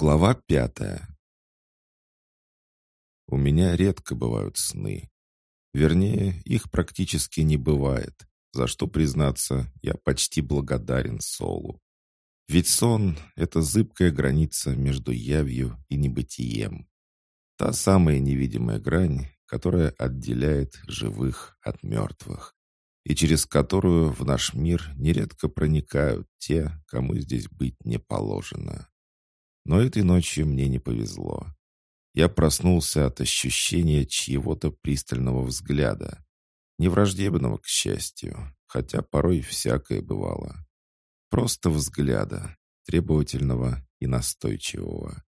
Глава пятая. У меня редко бывают сны. Вернее, их практически не бывает, за что, признаться, я почти благодарен Солу. Ведь сон — это зыбкая граница между явью и небытием. Та самая невидимая грань, которая отделяет живых от мертвых, и через которую в наш мир нередко проникают те, кому здесь быть не положено. Но этой ночью мне не повезло. Я проснулся от ощущения чьего-то пристального взгляда. Не враждебного, к счастью, хотя порой всякое бывало. Просто взгляда, требовательного и настойчивого.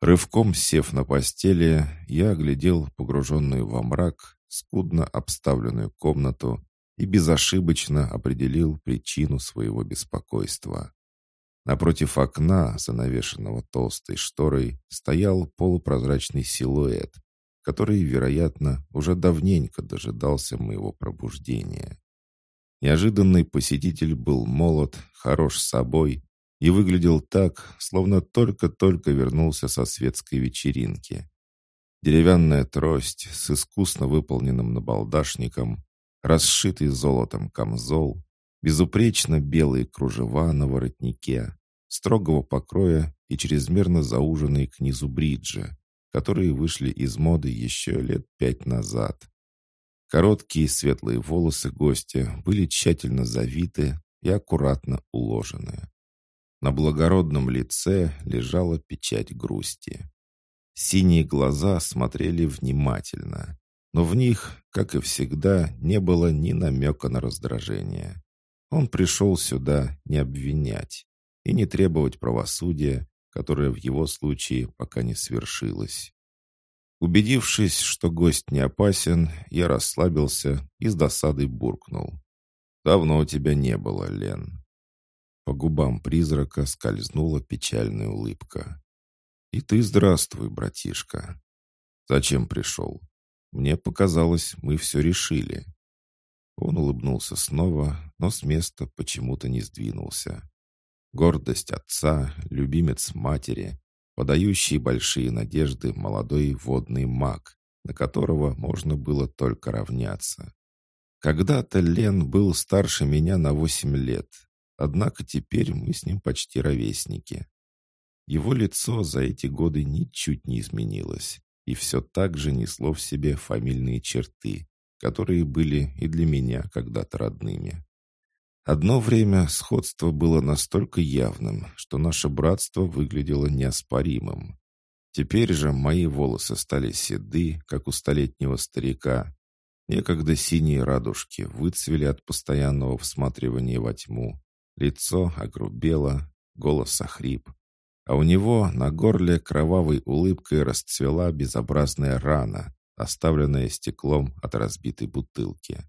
Рывком сев на постели, я оглядел погруженную во мрак, скудно обставленную комнату и безошибочно определил причину своего беспокойства. Напротив окна, занавешенного толстой шторой, стоял полупрозрачный силуэт, который, вероятно, уже давненько дожидался моего пробуждения. Неожиданный посетитель был молод, хорош собой и выглядел так, словно только-только вернулся со светской вечеринки. Деревянная трость с искусно выполненным набалдашником, расшитый золотом камзол, безупречно белые кружева на воротнике, строгого покроя и чрезмерно зауженные к низу бриджи, которые вышли из моды еще лет пять назад. Короткие светлые волосы гостя были тщательно завиты и аккуратно уложены. На благородном лице лежала печать грусти. Синие глаза смотрели внимательно, но в них, как и всегда, не было ни намека на раздражение. Он пришел сюда не обвинять и не требовать правосудия, которое в его случае пока не свершилось. Убедившись, что гость не опасен, я расслабился и с досадой буркнул. «Давно у тебя не было, Лен». По губам призрака скользнула печальная улыбка. «И ты здравствуй, братишка. Зачем пришел? Мне показалось, мы все решили». Он улыбнулся снова, но с места почему-то не сдвинулся. Гордость отца, любимец матери, подающий большие надежды молодой водный маг, на которого можно было только равняться. Когда-то Лен был старше меня на восемь лет, однако теперь мы с ним почти ровесники. Его лицо за эти годы ничуть не изменилось и все так же несло в себе фамильные черты, которые были и для меня когда-то родными. Одно время сходство было настолько явным, что наше братство выглядело неоспоримым. Теперь же мои волосы стали седы, как у столетнего старика. Некогда синие радужки выцвели от постоянного всматривания во тьму. Лицо огрубело, голос охрип. А у него на горле кровавой улыбкой расцвела безобразная рана, оставленная стеклом от разбитой бутылки.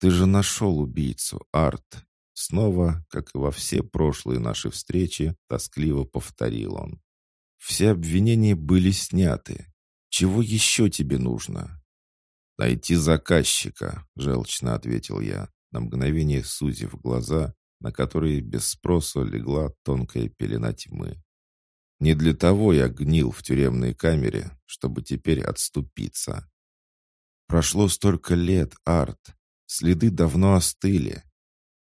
«Ты же нашел убийцу, Арт!» Снова, как и во все прошлые наши встречи, тоскливо повторил он. «Все обвинения были сняты. Чего еще тебе нужно?» «Найти заказчика», — желчно ответил я, на мгновение сузив глаза, на которые без спроса легла тонкая пелена тьмы. Не для того я гнил в тюремной камере, чтобы теперь отступиться. Прошло столько лет, Арт. Следы давно остыли.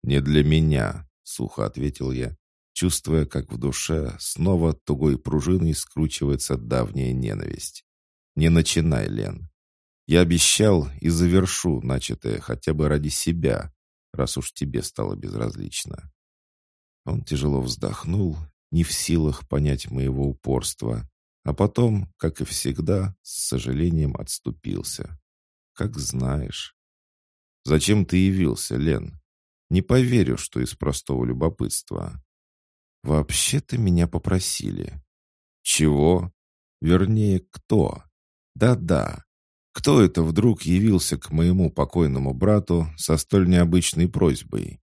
Не для меня, сухо ответил я, чувствуя, как в душе снова тугой пружиной скручивается давняя ненависть. Не начинай, Лен. Я обещал и завершу начатое хотя бы ради себя, раз уж тебе стало безразлично. Он тяжело вздохнул не в силах понять моего упорства, а потом, как и всегда, с сожалением отступился. Как знаешь. Зачем ты явился, Лен? Не поверю, что из простого любопытства. Вообще-то меня попросили. Чего? Вернее, кто? Да-да. Кто это вдруг явился к моему покойному брату со столь необычной просьбой?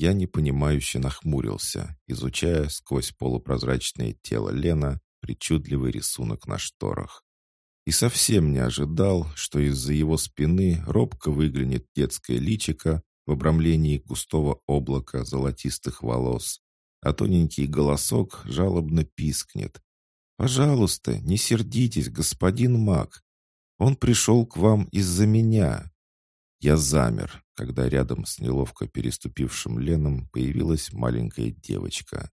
Я непонимающе нахмурился, изучая сквозь полупрозрачное тело Лена причудливый рисунок на шторах. И совсем не ожидал, что из-за его спины робко выглянет детское личико в обрамлении густого облака золотистых волос а тоненький голосок жалобно пискнет. «Пожалуйста, не сердитесь, господин маг. Он пришел к вам из-за меня». Я замер, когда рядом с неловко переступившим Леном появилась маленькая девочка.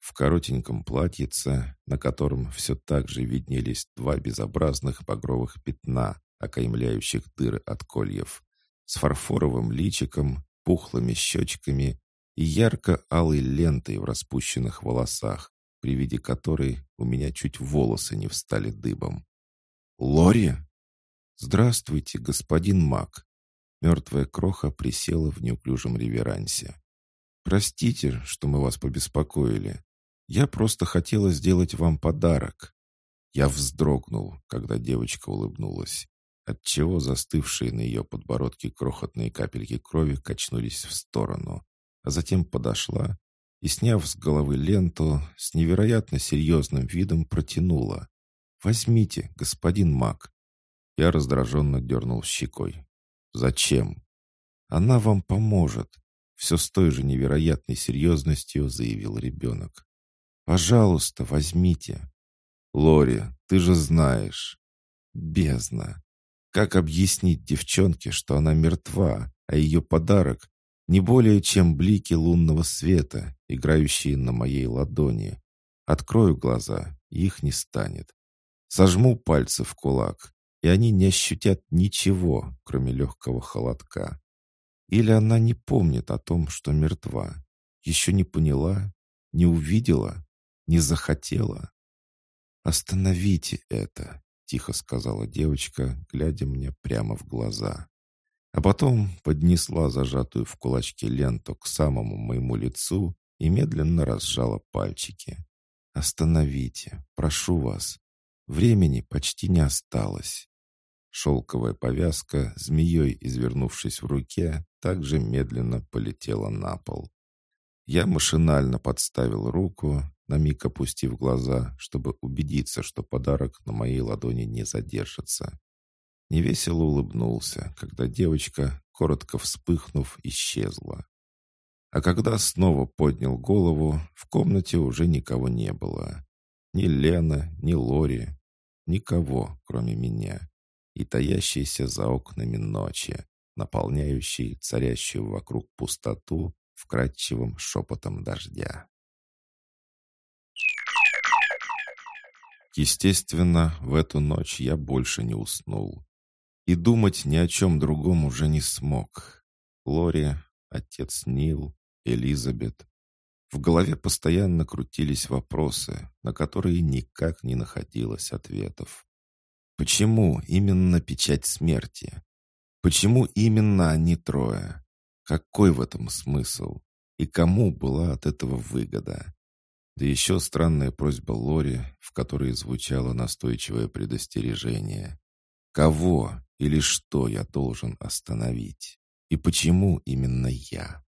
В коротеньком платьице, на котором все так же виднелись два безобразных багровых пятна, окаймляющих дыры от кольев, с фарфоровым личиком, пухлыми щечками и ярко-алой лентой в распущенных волосах, при виде которой у меня чуть волосы не встали дыбом. «Лори?» «Здравствуйте, господин Мак!» Мертвая кроха присела в неуклюжем реверансе. «Простите, что мы вас побеспокоили. Я просто хотела сделать вам подарок». Я вздрогнул, когда девочка улыбнулась, отчего застывшие на ее подбородке крохотные капельки крови качнулись в сторону, а затем подошла и, сняв с головы ленту, с невероятно серьезным видом протянула. «Возьмите, господин маг». Я раздраженно дернул щекой. «Зачем?» «Она вам поможет», — все с той же невероятной серьезностью заявил ребенок. Пожалуйста, возьмите. Лори, ты же знаешь. Бездна. Как объяснить девчонке, что она мертва, а ее подарок не более чем блики лунного света, играющие на моей ладони? Открою глаза, их не станет. Сожму пальцы в кулак, и они не ощутят ничего, кроме легкого холодка. Или она не помнит о том, что мертва, еще не поняла, не увидела, не захотела. «Остановите это», — тихо сказала девочка, глядя мне прямо в глаза. А потом поднесла зажатую в кулачке ленту к самому моему лицу и медленно разжала пальчики. «Остановите, прошу вас. Времени почти не осталось». Шелковая повязка, змеей извернувшись в руке, также медленно полетела на пол. Я машинально подставил руку на миг опустив глаза, чтобы убедиться, что подарок на моей ладони не задержится. Невесело улыбнулся, когда девочка, коротко вспыхнув, исчезла. А когда снова поднял голову, в комнате уже никого не было. Ни Лена, ни Лори, никого, кроме меня, и таящейся за окнами ночи, наполняющей царящую вокруг пустоту вкрадчивым шепотом дождя. Естественно, в эту ночь я больше не уснул. И думать ни о чем другом уже не смог. Лори, отец Нил, Элизабет. В голове постоянно крутились вопросы, на которые никак не находилось ответов. Почему именно печать смерти? Почему именно они трое? Какой в этом смысл? И кому была от этого выгода? Да еще странная просьба Лори, в которой звучало настойчивое предостережение. Кого или что я должен остановить? И почему именно я?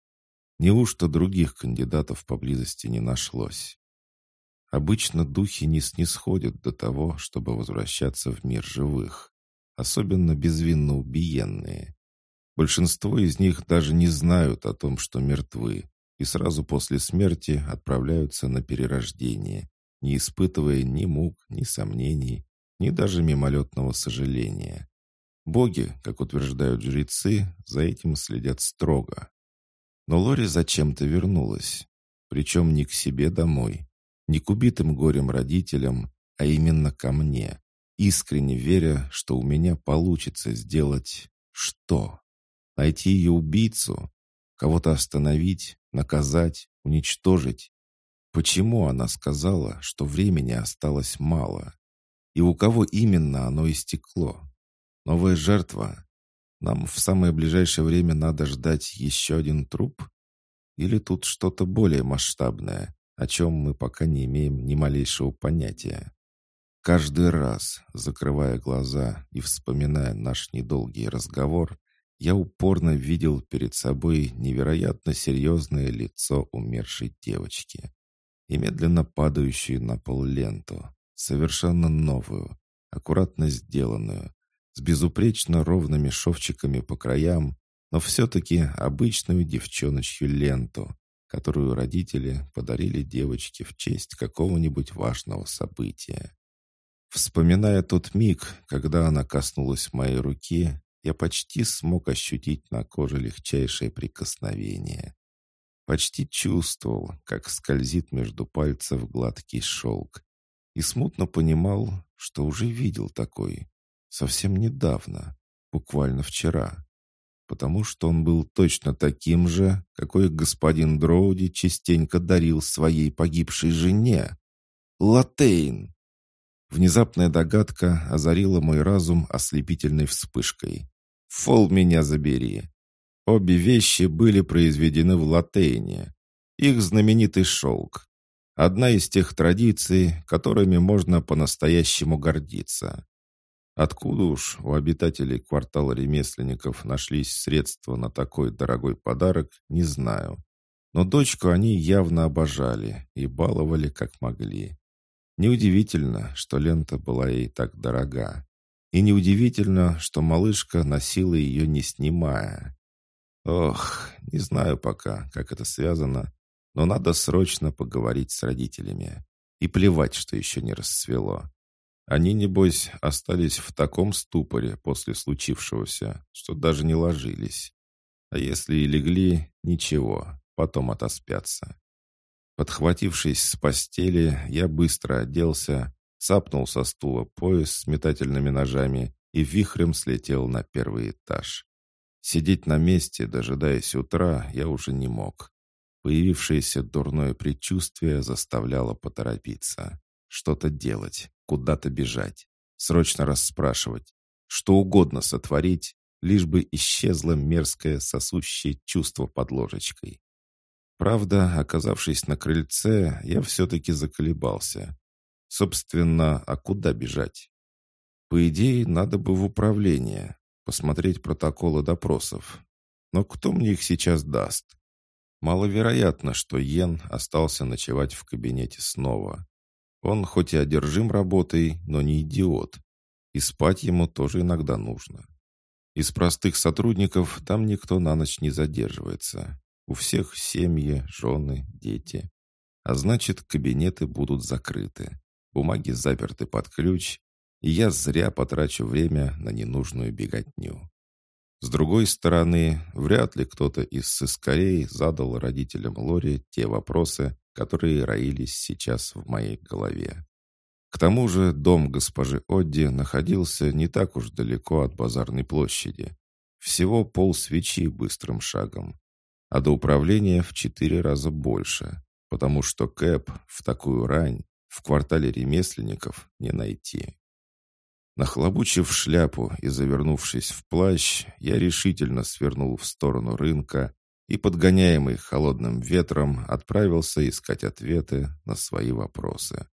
Неужто других кандидатов поблизости не нашлось? Обычно духи не снисходят до того, чтобы возвращаться в мир живых, особенно безвинно убиенные. Большинство из них даже не знают о том, что мертвы, и сразу после смерти отправляются на перерождение, не испытывая ни мук, ни сомнений, ни даже мимолетного сожаления. Боги, как утверждают жрецы, за этим следят строго. Но Лори зачем-то вернулась, причем не к себе домой, не к убитым горем родителям, а именно ко мне, искренне веря, что у меня получится сделать что? Найти ее убийцу? Кого-то остановить? Наказать, уничтожить. Почему она сказала, что времени осталось мало? И у кого именно оно истекло? Новая жертва? Нам в самое ближайшее время надо ждать еще один труп? Или тут что-то более масштабное, о чем мы пока не имеем ни малейшего понятия? Каждый раз, закрывая глаза и вспоминая наш недолгий разговор, я упорно видел перед собой невероятно серьезное лицо умершей девочки и медленно падающую на пол ленту, совершенно новую, аккуратно сделанную, с безупречно ровными шовчиками по краям, но все-таки обычную девчоночью ленту, которую родители подарили девочке в честь какого-нибудь важного события. Вспоминая тот миг, когда она коснулась моей руки, я почти смог ощутить на коже легчайшее прикосновение. Почти чувствовал, как скользит между пальцев гладкий шелк. И смутно понимал, что уже видел такой. Совсем недавно, буквально вчера. Потому что он был точно таким же, какой господин Дроуди частенько дарил своей погибшей жене. Латейн! Внезапная догадка озарила мой разум ослепительной вспышкой. «Фол меня забери!» Обе вещи были произведены в латейне. Их знаменитый шелк. Одна из тех традиций, которыми можно по-настоящему гордиться. Откуда уж у обитателей квартала ремесленников нашлись средства на такой дорогой подарок, не знаю. Но дочку они явно обожали и баловали как могли. Неудивительно, что лента была ей так дорога. И неудивительно, что малышка носила ее не снимая. Ох, не знаю пока, как это связано, но надо срочно поговорить с родителями. И плевать, что еще не расцвело. Они, небось, остались в таком ступоре после случившегося, что даже не ложились. А если и легли, ничего, потом отоспятся. Подхватившись с постели, я быстро оделся, цапнул со стула пояс с метательными ножами и вихрем слетел на первый этаж. Сидеть на месте, дожидаясь утра, я уже не мог. Появившееся дурное предчувствие заставляло поторопиться. Что-то делать, куда-то бежать, срочно расспрашивать, что угодно сотворить, лишь бы исчезло мерзкое сосущее чувство под ложечкой. Правда, оказавшись на крыльце, я все-таки заколебался. Собственно, а куда бежать? По идее, надо бы в управление, посмотреть протоколы допросов. Но кто мне их сейчас даст? Маловероятно, что Йен остался ночевать в кабинете снова. Он хоть и одержим работой, но не идиот. И спать ему тоже иногда нужно. Из простых сотрудников там никто на ночь не задерживается. У всех семьи, жены, дети. А значит, кабинеты будут закрыты. Бумаги заперты под ключ, и я зря потрачу время на ненужную беготню. С другой стороны, вряд ли кто-то из сыскарей задал родителям Лори те вопросы, которые роились сейчас в моей голове. К тому же дом госпожи Одди находился не так уж далеко от базарной площади. Всего пол свечи быстрым шагом. А до управления в четыре раза больше, потому что Кэп в такую рань в квартале ремесленников не найти. Нахлобучив шляпу и завернувшись в плащ, я решительно свернул в сторону рынка и, подгоняемый холодным ветром, отправился искать ответы на свои вопросы.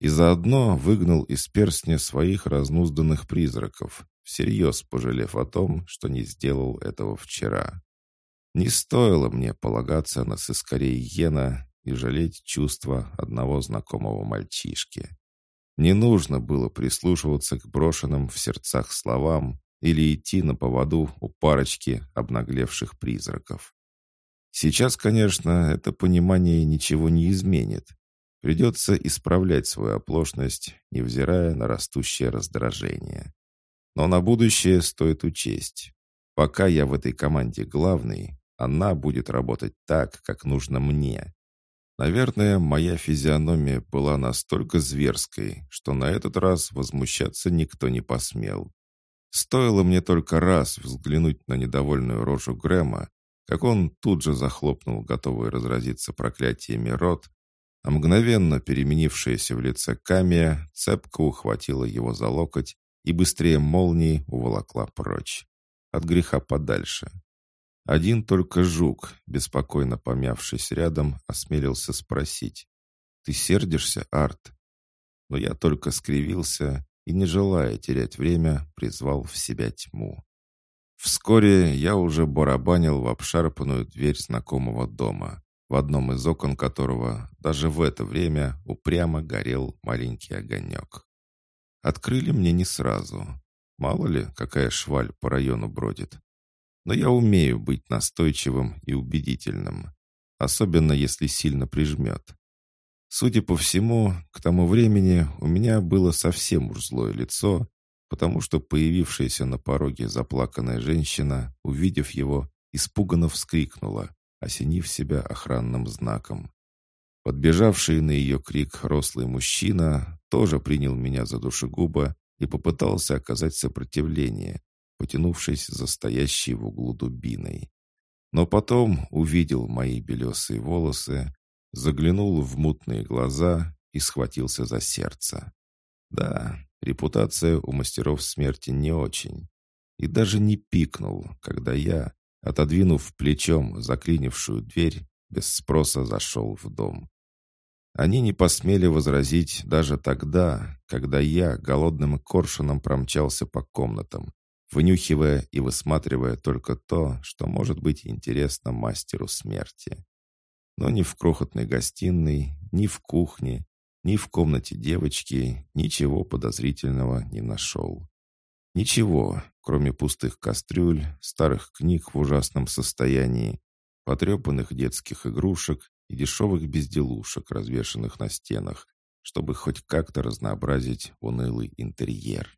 И заодно выгнал из перстня своих разнузданных призраков, всерьез пожалев о том, что не сделал этого вчера. Не стоило мне полагаться на сыскарей Йена и жалеть чувства одного знакомого мальчишки. Не нужно было прислушиваться к брошенным в сердцах словам или идти на поводу у парочки обнаглевших призраков. Сейчас, конечно, это понимание ничего не изменит. Придется исправлять свою оплошность, невзирая на растущее раздражение. Но на будущее стоит учесть. Пока я в этой команде главный, она будет работать так, как нужно мне, Наверное, моя физиономия была настолько зверской, что на этот раз возмущаться никто не посмел. Стоило мне только раз взглянуть на недовольную рожу Грэма, как он тут же захлопнул готовый разразиться проклятиями рот, а мгновенно переменившаяся в лице Камия цепко ухватила его за локоть и быстрее молнии уволокла прочь. От греха подальше. Один только жук, беспокойно помявшись рядом, осмелился спросить. «Ты сердишься, Арт?» Но я только скривился и, не желая терять время, призвал в себя тьму. Вскоре я уже барабанил в обшарпанную дверь знакомого дома, в одном из окон которого даже в это время упрямо горел маленький огонек. Открыли мне не сразу. Мало ли, какая шваль по району бродит но я умею быть настойчивым и убедительным. особенно если сильно прижмет. Судя по всему, к тому времени у меня было совсем уж злое лицо, потому что появившаяся на пороге заплаканная женщина, увидев его, испуганно вскрикнула, осенив себя охранным знаком. Подбежавший на ее крик рослый мужчина тоже принял меня за душегуба и попытался оказать сопротивление, потянувшись за стоящей в углу дубиной. Но потом увидел мои белесые волосы, заглянул в мутные глаза и схватился за сердце. Да, репутация у мастеров смерти не очень. И даже не пикнул, когда я, отодвинув плечом заклинившую дверь, без спроса зашел в дом. Они не посмели возразить даже тогда, когда я голодным коршуном промчался по комнатам, вынюхивая и высматривая только то, что может быть интересно мастеру смерти. Но ни в крохотной гостиной, ни в кухне, ни в комнате девочки ничего подозрительного не нашел. Ничего, кроме пустых кастрюль, старых книг в ужасном состоянии, потрепанных детских игрушек и дешевых безделушек, развешанных на стенах, чтобы хоть как-то разнообразить унылый интерьер.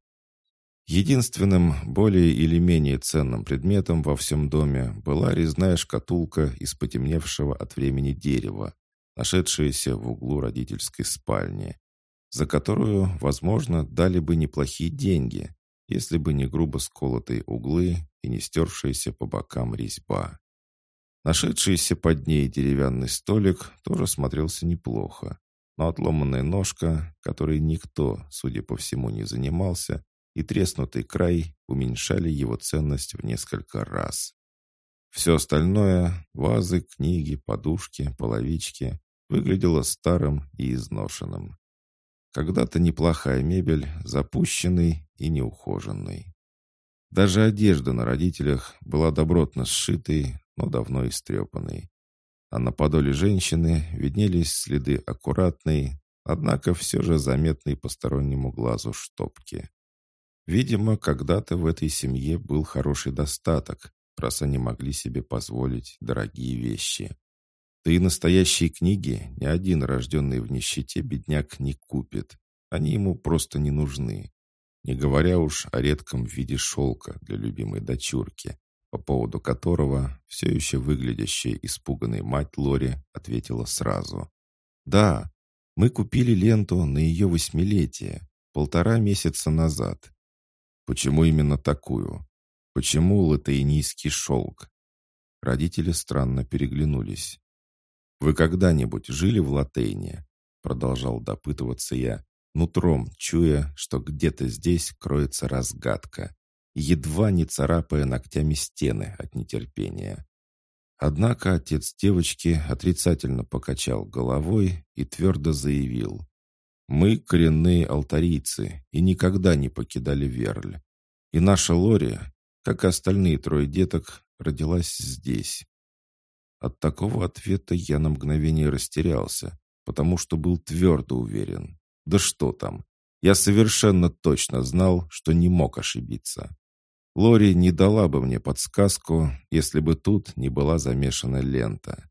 Единственным, более или менее ценным предметом во всем доме была резная шкатулка из потемневшего от времени дерева, нашедшаяся в углу родительской спальни, за которую, возможно, дали бы неплохие деньги, если бы не грубо сколотые углы и не стершаяся по бокам резьба. Нашедшийся под ней деревянный столик тоже смотрелся неплохо, но отломанная ножка, которой никто, судя по всему, не занимался, и треснутый край уменьшали его ценность в несколько раз. Все остальное — вазы, книги, подушки, половички — выглядело старым и изношенным. Когда-то неплохая мебель, запущенный и неухоженный. Даже одежда на родителях была добротно сшитой, но давно истрепанной. А на подоле женщины виднелись следы аккуратной, однако все же заметной постороннему глазу штопки. Видимо, когда-то в этой семье был хороший достаток, раз они могли себе позволить дорогие вещи. Да и настоящие книги ни один рожденный в нищете бедняк не купит. Они ему просто не нужны. Не говоря уж о редком виде шелка для любимой дочурки, по поводу которого все еще выглядящая испуганной мать Лори ответила сразу. «Да, мы купили ленту на ее восьмилетие, полтора месяца назад. Почему именно такую? Почему латейнийский шелк? Родители странно переглянулись. «Вы когда-нибудь жили в Латейне?» Продолжал допытываться я, нутром чуя, что где-то здесь кроется разгадка, едва не царапая ногтями стены от нетерпения. Однако отец девочки отрицательно покачал головой и твердо заявил. Мы коренные алтарийцы и никогда не покидали Верль. И наша Лори, как и остальные трое деток, родилась здесь. От такого ответа я на мгновение растерялся, потому что был твердо уверен. Да что там, я совершенно точно знал, что не мог ошибиться. Лори не дала бы мне подсказку, если бы тут не была замешана лента.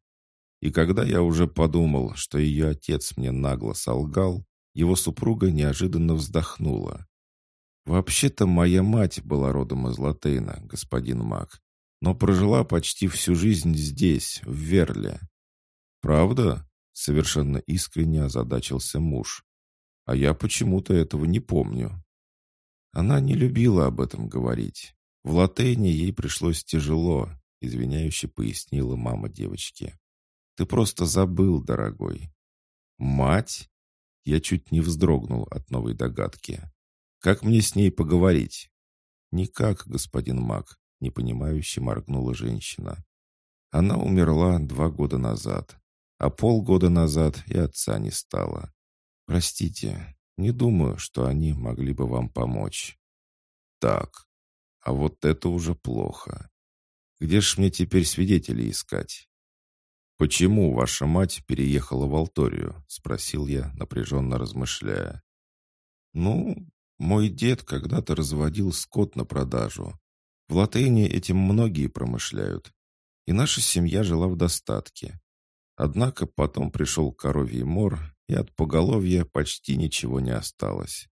И когда я уже подумал, что ее отец мне нагло солгал, его супруга неожиданно вздохнула. «Вообще-то моя мать была родом из Латейна, господин Мак, но прожила почти всю жизнь здесь, в Верле». «Правда?» — совершенно искренне озадачился муж. «А я почему-то этого не помню». Она не любила об этом говорить. В Латейне ей пришлось тяжело, извиняюще пояснила мама девочки. «Ты просто забыл, дорогой». «Мать?» Я чуть не вздрогнул от новой догадки. «Как мне с ней поговорить?» «Никак, господин Мак», — непонимающе моргнула женщина. «Она умерла два года назад, а полгода назад и отца не стало. Простите, не думаю, что они могли бы вам помочь». «Так, а вот это уже плохо. Где ж мне теперь свидетелей искать?» «Почему ваша мать переехала в Алторию?» — спросил я, напряженно размышляя. «Ну, мой дед когда-то разводил скот на продажу. В Латыни этим многие промышляют. И наша семья жила в достатке. Однако потом пришел коровий мор, и от поголовья почти ничего не осталось.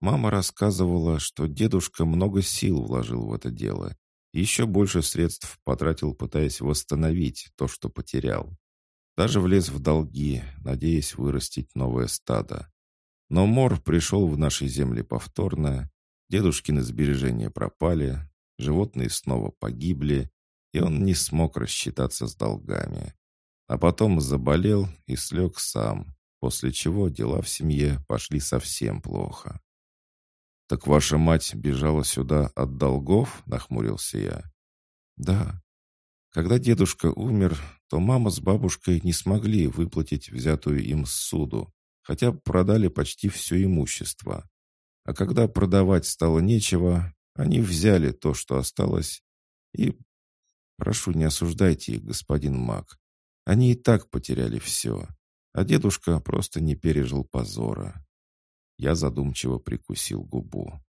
Мама рассказывала, что дедушка много сил вложил в это дело, и еще больше средств потратил, пытаясь восстановить то, что потерял. Даже влез в долги, надеясь вырастить новое стадо. Но мор пришел в наши земли повторно, дедушкины сбережения пропали, животные снова погибли, и он не смог рассчитаться с долгами. А потом заболел и слег сам, после чего дела в семье пошли совсем плохо. «Так ваша мать бежала сюда от долгов?» — нахмурился я. «Да. Когда дедушка умер, то мама с бабушкой не смогли выплатить взятую им суду, хотя продали почти все имущество. А когда продавать стало нечего, они взяли то, что осталось, и... Прошу, не осуждайте их, господин маг. Они и так потеряли все, а дедушка просто не пережил позора. Я задумчиво прикусил губу.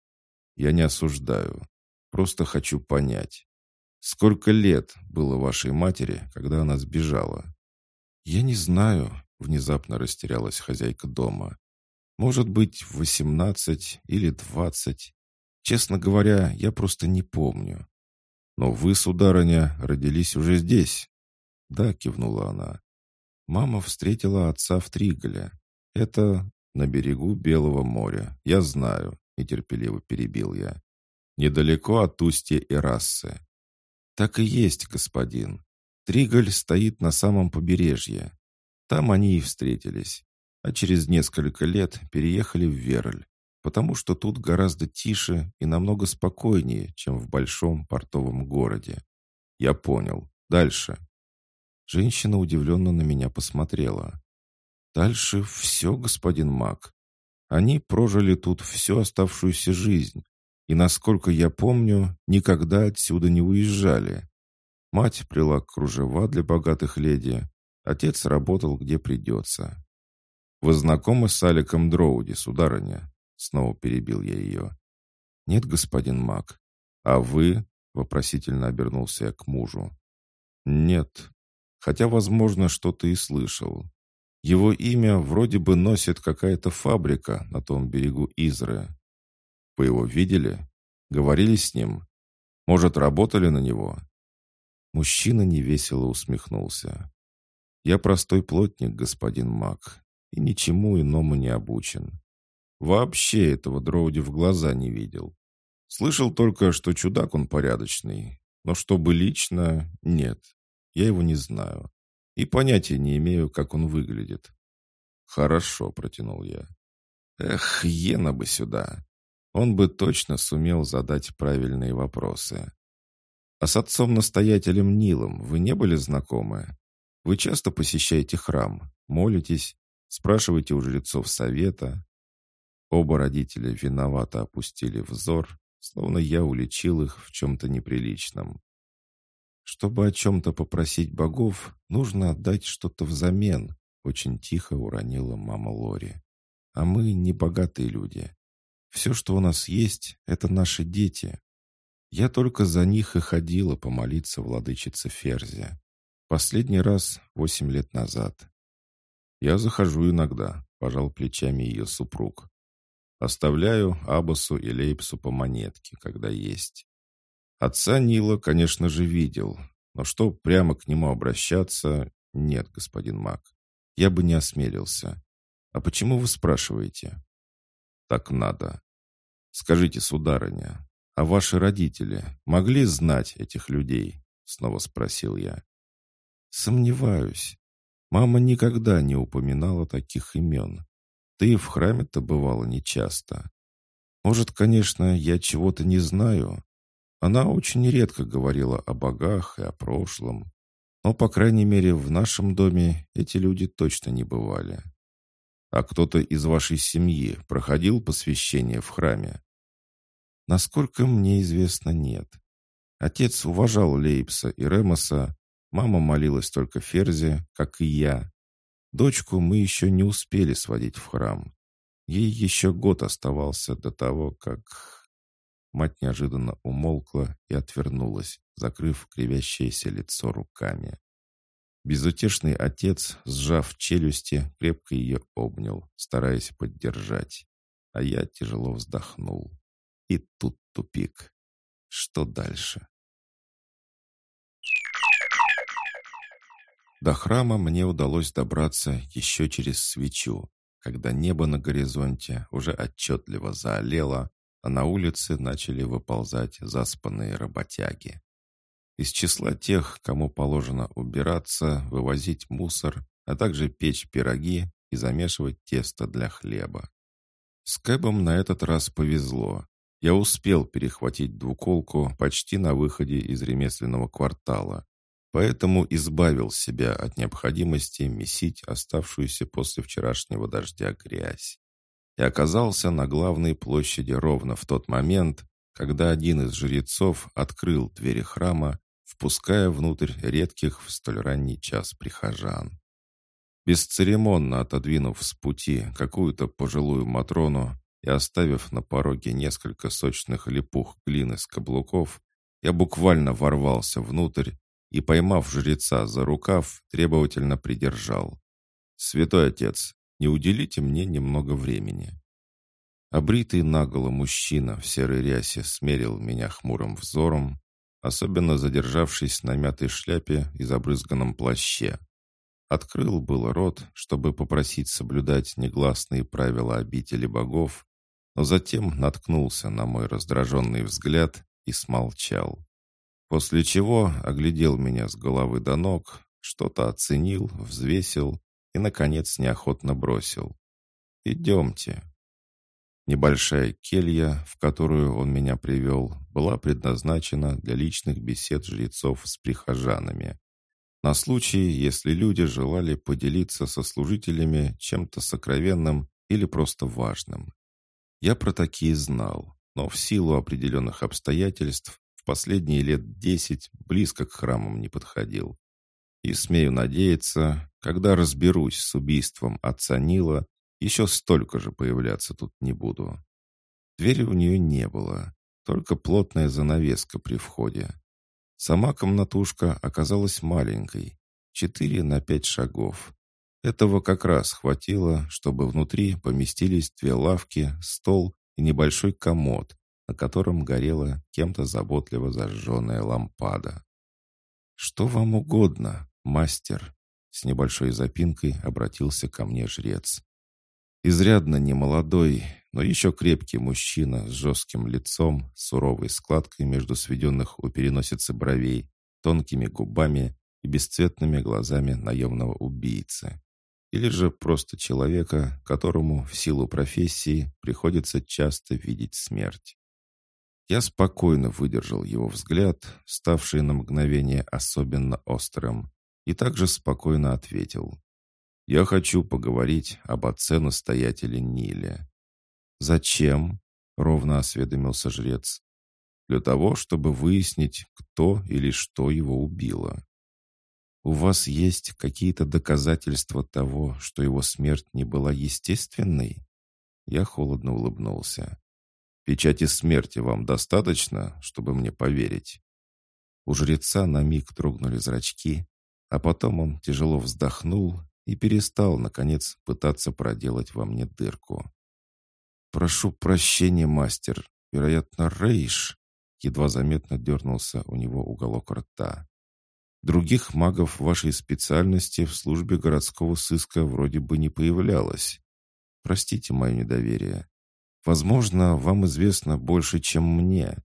Я не осуждаю. Просто хочу понять. Сколько лет было вашей матери, когда она сбежала? Я не знаю, внезапно растерялась хозяйка дома. Может быть, восемнадцать или двадцать. Честно говоря, я просто не помню. Но вы, сударыня, родились уже здесь. Да, кивнула она. Мама встретила отца в Триголе. Это «На берегу Белого моря. Я знаю», — нетерпеливо перебил я. «Недалеко от устья Эрассы». «Так и есть, господин. Триголь стоит на самом побережье. Там они и встретились, а через несколько лет переехали в Верль, потому что тут гораздо тише и намного спокойнее, чем в большом портовом городе. Я понял. Дальше». Женщина удивленно на меня посмотрела. Дальше все, господин Мак. Они прожили тут всю оставшуюся жизнь, и, насколько я помню, никогда отсюда не уезжали. Мать прила кружева для богатых леди, отец работал где придется. «Вы знакомы с Аликом Дроуди, сударыня?» Снова перебил я ее. «Нет, господин Мак. А вы?» — вопросительно обернулся я к мужу. «Нет. Хотя, возможно, что-то и слышал. Его имя вроде бы носит какая-то фабрика на том берегу Изры. Вы его видели? Говорили с ним? Может, работали на него?» Мужчина невесело усмехнулся. «Я простой плотник, господин Мак, и ничему иному не обучен. Вообще этого Дроуди в глаза не видел. Слышал только, что чудак он порядочный, но чтобы лично, нет, я его не знаю и понятия не имею, как он выглядит. «Хорошо», — протянул я. «Эх, Ена бы сюда. Он бы точно сумел задать правильные вопросы. А с отцом-настоятелем Нилом вы не были знакомы? Вы часто посещаете храм, молитесь, спрашиваете у жрецов совета?» Оба родителя виновато опустили взор, словно я уличил их в чем-то неприличном. Чтобы о чем-то попросить богов, нужно отдать что-то взамен, очень тихо уронила мама Лори. А мы не богатые люди. Все, что у нас есть, это наши дети. Я только за них и ходила помолиться владычице Ферзе. Последний раз восемь лет назад. Я захожу иногда, пожал плечами ее супруг. Оставляю Абасу и Лейпсу по монетке, когда есть. Отца Нила, конечно же, видел, но что прямо к нему обращаться, нет, господин Мак. Я бы не осмелился. А почему вы спрашиваете? Так надо. Скажите, сударыня, а ваши родители могли знать этих людей? Снова спросил я. Сомневаюсь. Мама никогда не упоминала таких имен. И в храме-то бывало нечасто. Может, конечно, я чего-то не знаю, она очень редко говорила о богах и о прошлом. Но, по крайней мере, в нашем доме эти люди точно не бывали. А кто-то из вашей семьи проходил посвящение в храме? Насколько мне известно, нет. Отец уважал Лейпса и Ремоса, мама молилась только Ферзе, как и я. Дочку мы еще не успели сводить в храм. Ей еще год оставался до того, как... Мать неожиданно умолкла и отвернулась, закрыв кривящееся лицо руками. Безутешный отец, сжав челюсти, крепко ее обнял, стараясь поддержать. А я тяжело вздохнул. И тут тупик. Что дальше? До храма мне удалось добраться еще через свечу, когда небо на горизонте уже отчетливо заолело, а на улице начали выползать заспанные работяги. Из числа тех, кому положено убираться, вывозить мусор, а также печь пироги и замешивать тесто для хлеба. С Кэбом на этот раз повезло. Я успел перехватить двуколку почти на выходе из ремесленного квартала, поэтому избавил себя от необходимости месить оставшуюся после вчерашнего дождя грязь. И оказался на главной площади ровно в тот момент, когда один из жрецов открыл двери храма впуская внутрь редких в столь ранний час прихожан. Бесцеремонно отодвинув с пути какую-то пожилую Матрону и оставив на пороге несколько сочных лепух глины с каблуков, я буквально ворвался внутрь и, поймав жреца за рукав, требовательно придержал. «Святой отец, не уделите мне немного времени». Обритый наголо мужчина в серой рясе смерил меня хмурым взором, особенно задержавшись на мятой шляпе и забрызганном плаще. Открыл был рот, чтобы попросить соблюдать негласные правила обители богов, но затем наткнулся на мой раздраженный взгляд и смолчал. После чего оглядел меня с головы до ног, что-то оценил, взвесил и, наконец, неохотно бросил. «Идемте». Небольшая келья, в которую он меня привел, была предназначена для личных бесед жрецов с прихожанами. На случай, если люди желали поделиться со служителями чем-то сокровенным или просто важным. Я про такие знал, но в силу определенных обстоятельств в последние лет десять близко к храмам не подходил. И смею надеяться, когда разберусь с убийством отца Нила, еще столько же появляться тут не буду. Двери у нее не было, только плотная занавеска при входе. Сама комнатушка оказалась маленькой, четыре на пять шагов. Этого как раз хватило, чтобы внутри поместились две лавки, стол и небольшой комод, на котором горела кем-то заботливо зажженная лампада. «Что вам угодно, мастер?» С небольшой запинкой обратился ко мне жрец. Изрядно немолодой, но еще крепкий мужчина с жестким лицом, суровой складкой между сведенных у переносицы бровей, тонкими губами и бесцветными глазами наемного убийцы. Или же просто человека, которому в силу профессии приходится часто видеть смерть. Я спокойно выдержал его взгляд, ставший на мгновение особенно острым, и также спокойно ответил. Я хочу поговорить об отце-настоятеле Ниле». «Зачем?» — ровно осведомился жрец. «Для того, чтобы выяснить, кто или что его убило». «У вас есть какие-то доказательства того, что его смерть не была естественной?» Я холодно улыбнулся. «Печати смерти вам достаточно, чтобы мне поверить?» У жреца на миг трогнули зрачки, а потом он тяжело вздохнул и перестал, наконец, пытаться проделать во мне дырку. «Прошу прощения, мастер. Вероятно, Рейш...» Едва заметно дернулся у него уголок рта. «Других магов вашей специальности в службе городского сыска вроде бы не появлялось. Простите мое недоверие. Возможно, вам известно больше, чем мне.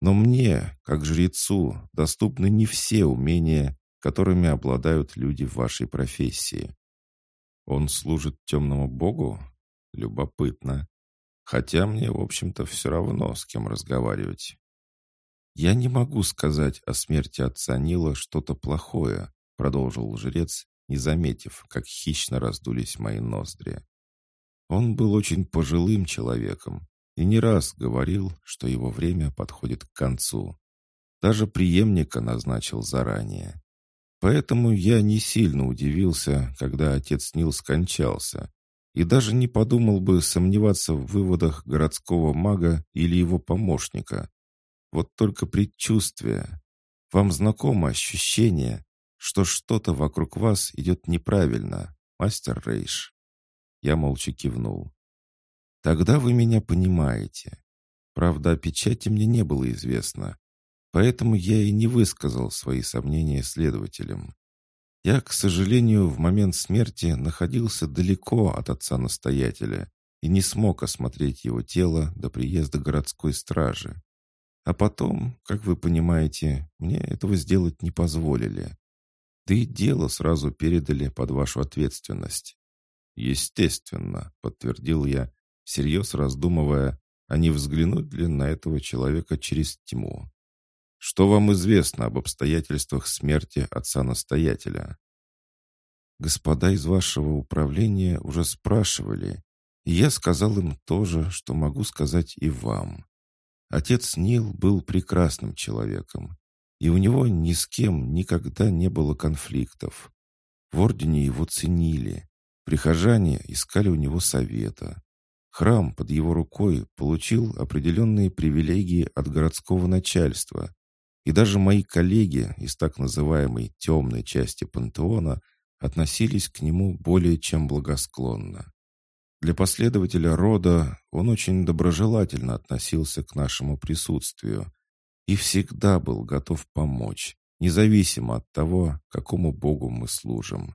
Но мне, как жрецу, доступны не все умения, которыми обладают люди в вашей профессии. Он служит темному богу? Любопытно. Хотя мне, в общем-то, все равно, с кем разговаривать. «Я не могу сказать о смерти отца Нила что-то плохое», продолжил жрец, не заметив, как хищно раздулись мои ноздри. Он был очень пожилым человеком и не раз говорил, что его время подходит к концу. Даже преемника назначил заранее. Поэтому я не сильно удивился, когда отец Нил скончался, и даже не подумал бы сомневаться в выводах городского мага или его помощника. Вот только предчувствие. Вам знакомо ощущение, что что-то вокруг вас идет неправильно, мастер Рейш». Я молча кивнул. «Тогда вы меня понимаете. Правда, о печати мне не было известно, поэтому я и не высказал свои сомнения следователям. Я, к сожалению, в момент смерти находился далеко от отца-настоятеля и не смог осмотреть его тело до приезда городской стражи. А потом, как вы понимаете, мне этого сделать не позволили. Да и дело сразу передали под вашу ответственность. Естественно, подтвердил я, всерьез раздумывая, а не взглянуть ли на этого человека через тьму. Что вам известно об обстоятельствах смерти отца-настоятеля? Господа из вашего управления уже спрашивали, и я сказал им то же, что могу сказать и вам. Отец Нил был прекрасным человеком, и у него ни с кем никогда не было конфликтов. В ордене его ценили, прихожане искали у него совета. Храм под его рукой получил определенные привилегии от городского начальства, и даже мои коллеги из так называемой «темной части пантеона» относились к нему более чем благосклонно. Для последователя рода он очень доброжелательно относился к нашему присутствию и всегда был готов помочь, независимо от того, какому богу мы служим.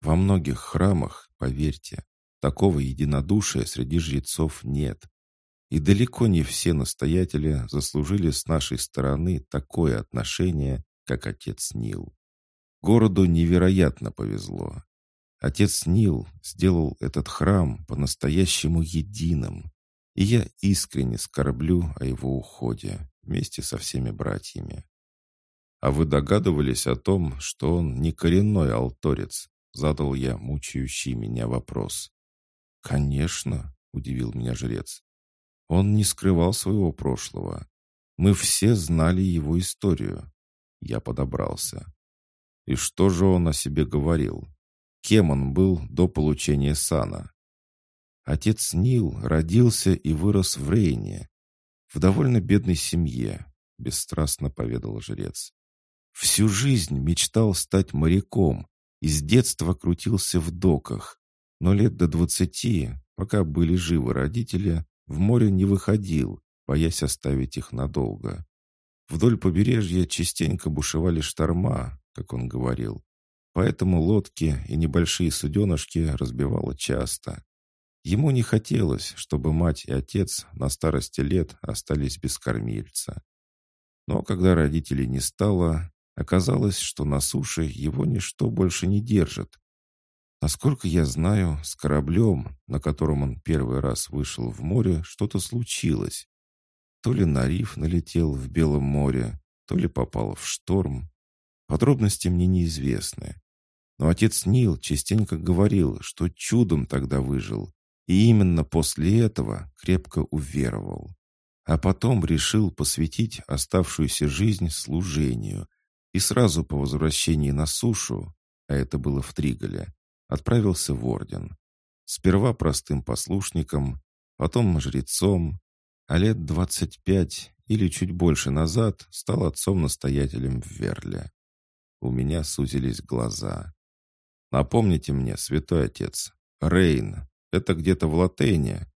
Во многих храмах, поверьте, такого единодушия среди жрецов нет. И далеко не все настоятели заслужили с нашей стороны такое отношение, как отец Нил. Городу невероятно повезло. Отец Нил сделал этот храм по-настоящему единым, и я искренне скорблю о его уходе вместе со всеми братьями. А вы догадывались о том, что он не коренной алторец? Задал я мучающий меня вопрос. Конечно, удивил меня жрец. Он не скрывал своего прошлого. Мы все знали его историю. Я подобрался. И что же он о себе говорил? Кем он был до получения сана? Отец Нил родился и вырос в Рейне, в довольно бедной семье, бесстрастно поведал жрец. Всю жизнь мечтал стать моряком и с детства крутился в доках, но лет до двадцати, пока были живы родители, в море не выходил, боясь оставить их надолго. Вдоль побережья частенько бушевали шторма, как он говорил, Поэтому лодки и небольшие суденышки разбивало часто. Ему не хотелось, чтобы мать и отец на старости лет остались без кормильца. Но когда родителей не стало, оказалось, что на суше его ничто больше не держит. Насколько я знаю, с кораблем, на котором он первый раз вышел в море, что-то случилось. То ли на риф налетел в Белом море, то ли попал в шторм. Подробности мне неизвестны. Но отец Нил частенько говорил, что чудом тогда выжил, и именно после этого крепко уверовал. А потом решил посвятить оставшуюся жизнь служению, и сразу по возвращении на сушу, а это было в Триголе, отправился в орден. Сперва простым послушником, потом жрецом, а лет двадцать пять или чуть больше назад стал отцом-настоятелем в Верле. У меня сузились глаза. Напомните мне, святой отец, Рейн, это где-то в Латейне.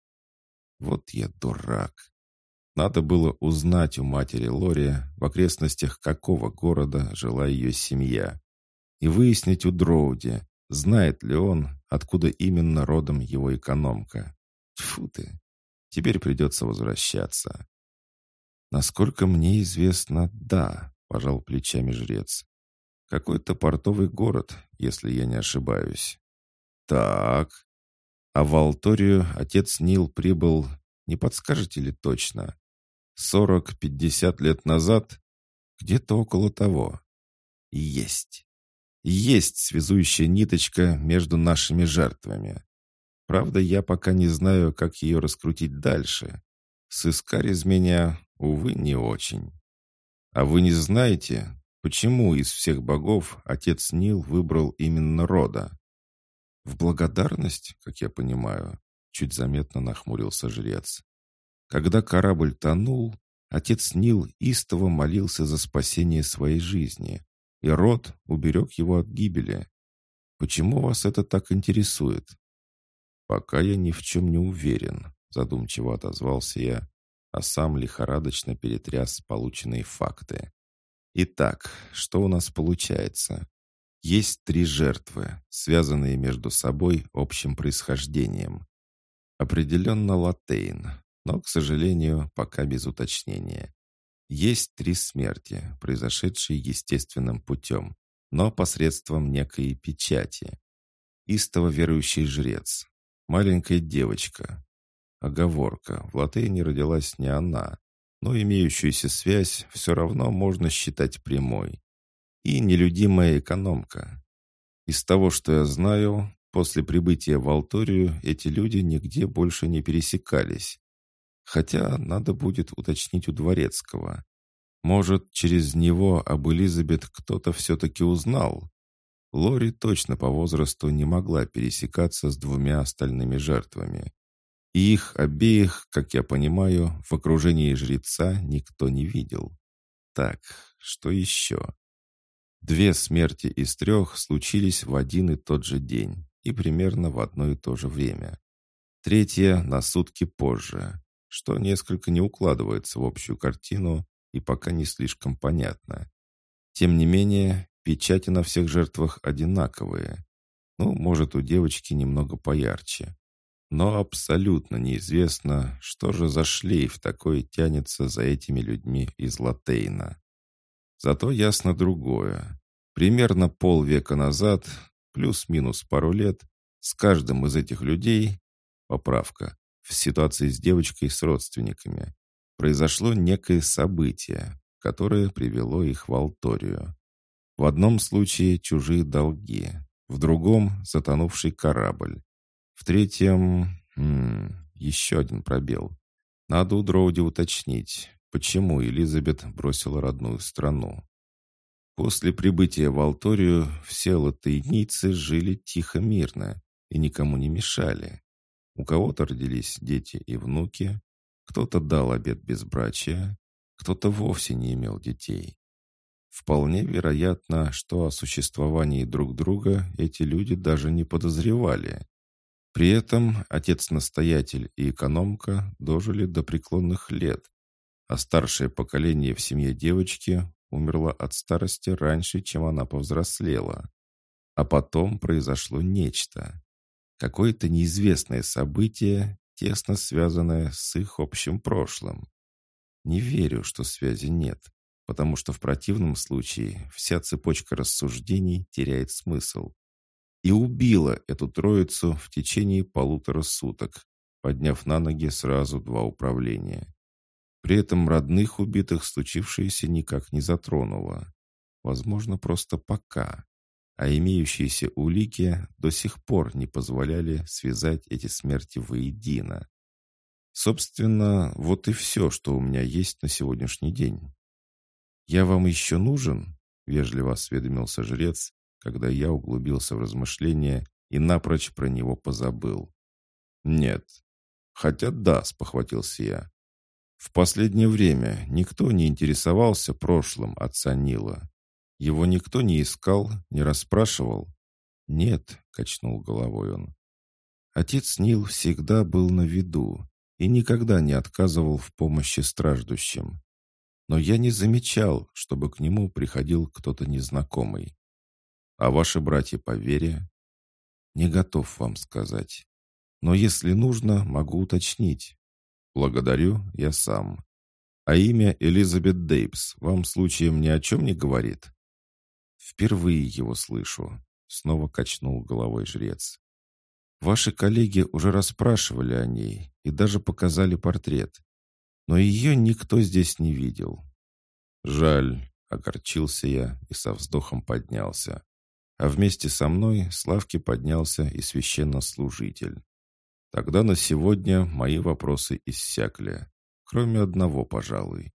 Вот я дурак. Надо было узнать у матери Лори, в окрестностях какого города жила ее семья, и выяснить у Дроуди, знает ли он, откуда именно родом его экономка. Тьфу ты, теперь придется возвращаться. Насколько мне известно, да, пожал плечами жрец. Какой-то портовый город, если я не ошибаюсь. Так. А в Алторию отец Нил прибыл, не подскажете ли точно? Сорок-пятьдесят лет назад? Где-то около того. Есть. Есть связующая ниточка между нашими жертвами. Правда, я пока не знаю, как ее раскрутить дальше. Сыскарь из меня, увы, не очень. А вы не знаете, Почему из всех богов отец Нил выбрал именно Рода? В благодарность, как я понимаю, чуть заметно нахмурился жрец. Когда корабль тонул, отец Нил истово молился за спасение своей жизни, и род уберег его от гибели. Почему вас это так интересует? Пока я ни в чем не уверен, задумчиво отозвался я, а сам лихорадочно перетряс полученные факты. Итак, что у нас получается? Есть три жертвы, связанные между собой общим происхождением. Определенно латейн, но, к сожалению, пока без уточнения. Есть три смерти, произошедшие естественным путем, но посредством некой печати. Истово верующий жрец, маленькая девочка. Оговорка, в Латейне родилась не она, но имеющуюся связь все равно можно считать прямой. И нелюдимая экономка. Из того, что я знаю, после прибытия в Алторию эти люди нигде больше не пересекались. Хотя надо будет уточнить у Дворецкого. Может, через него об Элизабет кто-то все-таки узнал? Лори точно по возрасту не могла пересекаться с двумя остальными жертвами. И их обеих, как я понимаю, в окружении жреца никто не видел. Так, что еще? Две смерти из трех случились в один и тот же день и примерно в одно и то же время. Третья на сутки позже, что несколько не укладывается в общую картину и пока не слишком понятно. Тем не менее, печати на всех жертвах одинаковые. Ну, может, у девочки немного поярче. Но абсолютно неизвестно, что же за шлейф такой тянется за этими людьми из Латейна. Зато ясно другое. Примерно полвека назад, плюс-минус пару лет, с каждым из этих людей, поправка, в ситуации с девочкой с родственниками, произошло некое событие, которое привело их в Алторию. В одном случае чужие долги, в другом — затонувший корабль, в третьем... Еще один пробел. Надо у Дроуди уточнить, почему Элизабет бросила родную страну. После прибытия в Алторию все латынийцы жили тихо-мирно и никому не мешали. У кого-то родились дети и внуки, кто-то дал обет безбрачия, кто-то вовсе не имел детей. Вполне вероятно, что о существовании друг друга эти люди даже не подозревали. При этом отец-настоятель и экономка дожили до преклонных лет, а старшее поколение в семье девочки умерла от старости раньше, чем она повзрослела. А потом произошло нечто. Какое-то неизвестное событие, тесно связанное с их общим прошлым. Не верю, что связи нет, потому что в противном случае вся цепочка рассуждений теряет смысл и убила эту троицу в течение полутора суток, подняв на ноги сразу два управления. При этом родных убитых случившееся никак не затронуло. Возможно, просто пока. А имеющиеся улики до сих пор не позволяли связать эти смерти воедино. Собственно, вот и все, что у меня есть на сегодняшний день. «Я вам еще нужен?» — вежливо осведомился жрец, когда я углубился в размышления и напрочь про него позабыл. «Нет. Хотя да», — спохватился я. В последнее время никто не интересовался прошлым отца Нила. Его никто не искал, не расспрашивал. «Нет», — качнул головой он. Отец Нил всегда был на виду и никогда не отказывал в помощи страждущим. Но я не замечал, чтобы к нему приходил кто-то незнакомый. А ваши братья по вере? Не готов вам сказать. Но если нужно, могу уточнить. Благодарю, я сам. А имя Элизабет Дейпс вам случаем ни о чем не говорит? Впервые его слышу. Снова качнул головой жрец. Ваши коллеги уже расспрашивали о ней и даже показали портрет. Но ее никто здесь не видел. Жаль, огорчился я и со вздохом поднялся а вместе со мной с лавки поднялся и священнослужитель. Тогда на сегодня мои вопросы иссякли, кроме одного, пожалуй.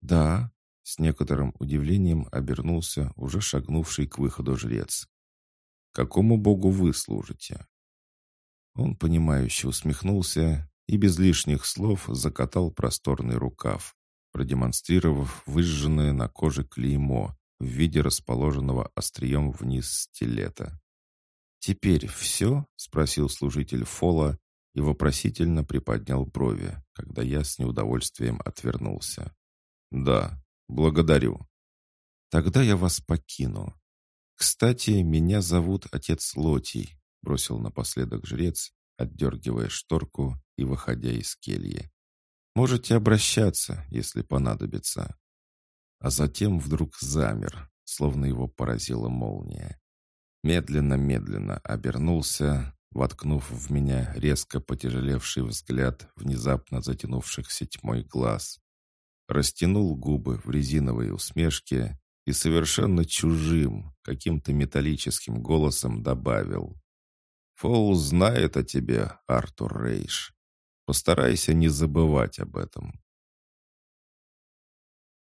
«Да», — с некоторым удивлением обернулся уже шагнувший к выходу жрец. «Какому богу вы служите?» Он, понимающе усмехнулся и без лишних слов закатал просторный рукав, продемонстрировав выжженное на коже клеймо, в виде расположенного острием вниз стилета. «Теперь все?» — спросил служитель Фола и вопросительно приподнял брови, когда я с неудовольствием отвернулся. «Да, благодарю. Тогда я вас покину. Кстати, меня зовут отец Лотий», — бросил напоследок жрец, отдергивая шторку и выходя из кельи. «Можете обращаться, если понадобится». А затем вдруг замер, словно его поразила молния. Медленно-медленно обернулся, воткнув в меня резко потяжелевший взгляд внезапно затянувшихся тьмой глаз. Растянул губы в резиновой усмешке и совершенно чужим, каким-то металлическим голосом добавил. «Фоул знает о тебе, Артур Рейш. Постарайся не забывать об этом».